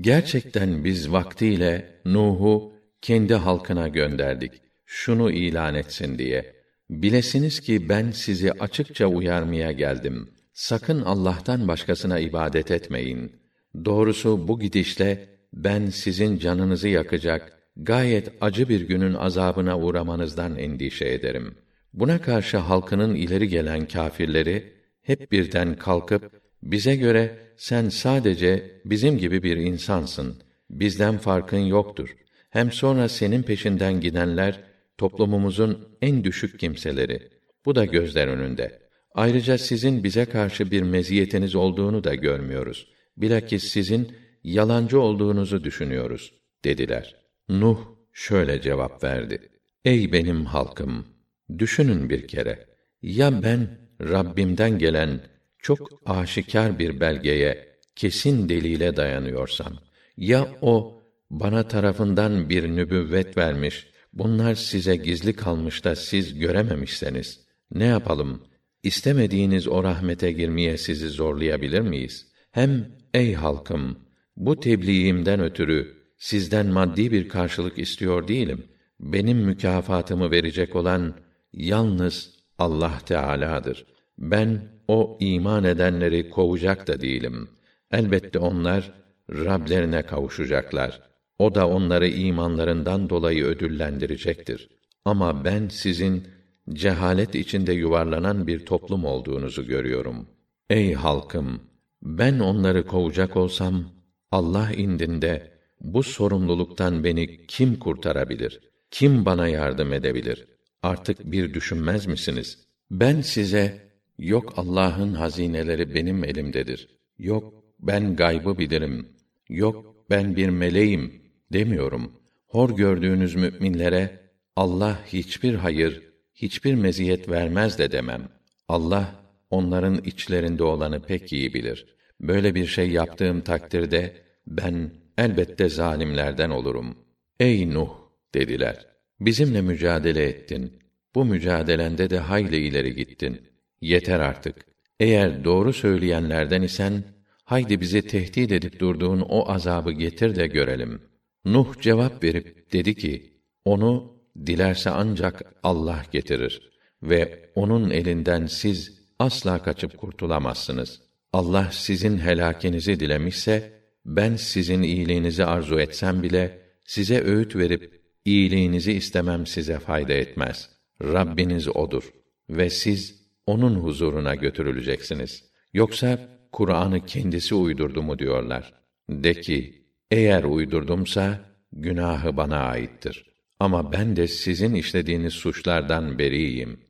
Gerçekten biz vaktiyle Nuh'u kendi halkına gönderdik. Şunu ilan etsin diye. Bilesiniz ki ben sizi açıkça uyarmaya geldim. Sakın Allah'tan başkasına ibadet etmeyin. Doğrusu bu gidişle ben sizin canınızı yakacak gayet acı bir günün azabına uğramanızdan endişe ederim. Buna karşı halkının ileri gelen kâfirleri hep birden kalkıp bize göre sen sadece bizim gibi bir insansın. Bizden farkın yoktur. Hem sonra senin peşinden gidenler toplumumuzun en düşük kimseleri. Bu da gözler önünde. Ayrıca sizin bize karşı bir meziyetiniz olduğunu da görmüyoruz. Bilakis sizin yalancı olduğunuzu düşünüyoruz dediler. Nuh şöyle cevap verdi. Ey benim halkım! Düşünün bir kere. Ya ben Rabbimden gelen çok aşikar bir belgeye, kesin delile dayanıyorsam, ya o bana tarafından bir nübüvvet vermiş, bunlar size gizli kalmış da siz görememişseniz, ne yapalım? İstemediğiniz o rahmete girmeye sizi zorlayabilir miyiz? Hem ey halkım, bu tebliğimden ötürü sizden maddi bir karşılık istiyor değilim. Benim mükafatımı verecek olan yalnız Allah Teala'dır. Ben o iman edenleri kovacak da değilim. Elbette onlar Rablerine kavuşacaklar. O da onları imanlarından dolayı ödüllendirecektir. Ama ben sizin cehalet içinde yuvarlanan bir toplum olduğunuzu görüyorum. Ey halkım, ben onları kovacak olsam Allah indinde bu sorumluluktan beni kim kurtarabilir? Kim bana yardım edebilir? Artık bir düşünmez misiniz? Ben size yok Allah'ın hazineleri benim elimdedir. Yok ben gaybı bilirim. Yok ben bir meleğim demiyorum. Hor gördüğünüz müminlere Allah hiçbir hayır, hiçbir meziyet vermez de demem. Allah onların içlerinde olanı pek iyi bilir. Böyle bir şey yaptığım takdirde ben elbette zalimlerden olurum. Ey Nuh dediler. Bizimle mücadele ettin. Bu mücadelende de hayli ileri gittin. Yeter artık. Eğer doğru söyleyenlerden isen haydi bizi tehdit edip durduğun o azabı getir de görelim. Nuh cevap verip dedi ki: Onu dilerse ancak Allah getirir ve onun elinden siz asla kaçıp kurtulamazsınız. Allah sizin helakinizi dilemişse ben sizin iyiliğinizi arzu etsem bile size öğüt verip iyiliğinizi istemem size fayda etmez. Rabbiniz odur ve siz onun huzuruna götürüleceksiniz. Yoksa Kur'an'ı kendisi uydurdu mu diyorlar. De ki, eğer uydurdumsa günahı bana aittir. Ama ben de sizin işlediğiniz suçlardan beriyim.